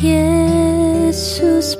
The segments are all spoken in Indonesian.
Jesús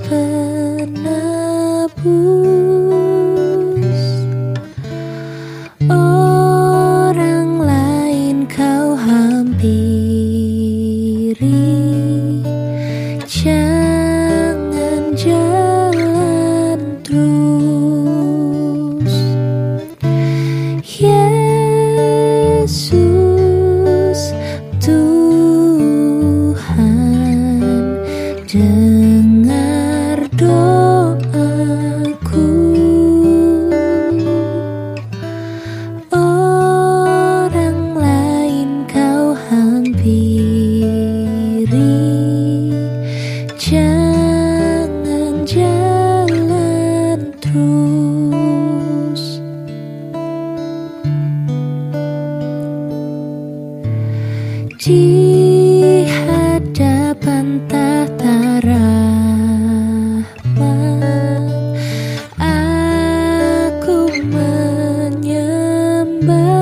Dengar doaku. Orang lain kau hampiri. Jangan jalan terus. Di Ber